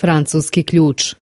Francuski ključ.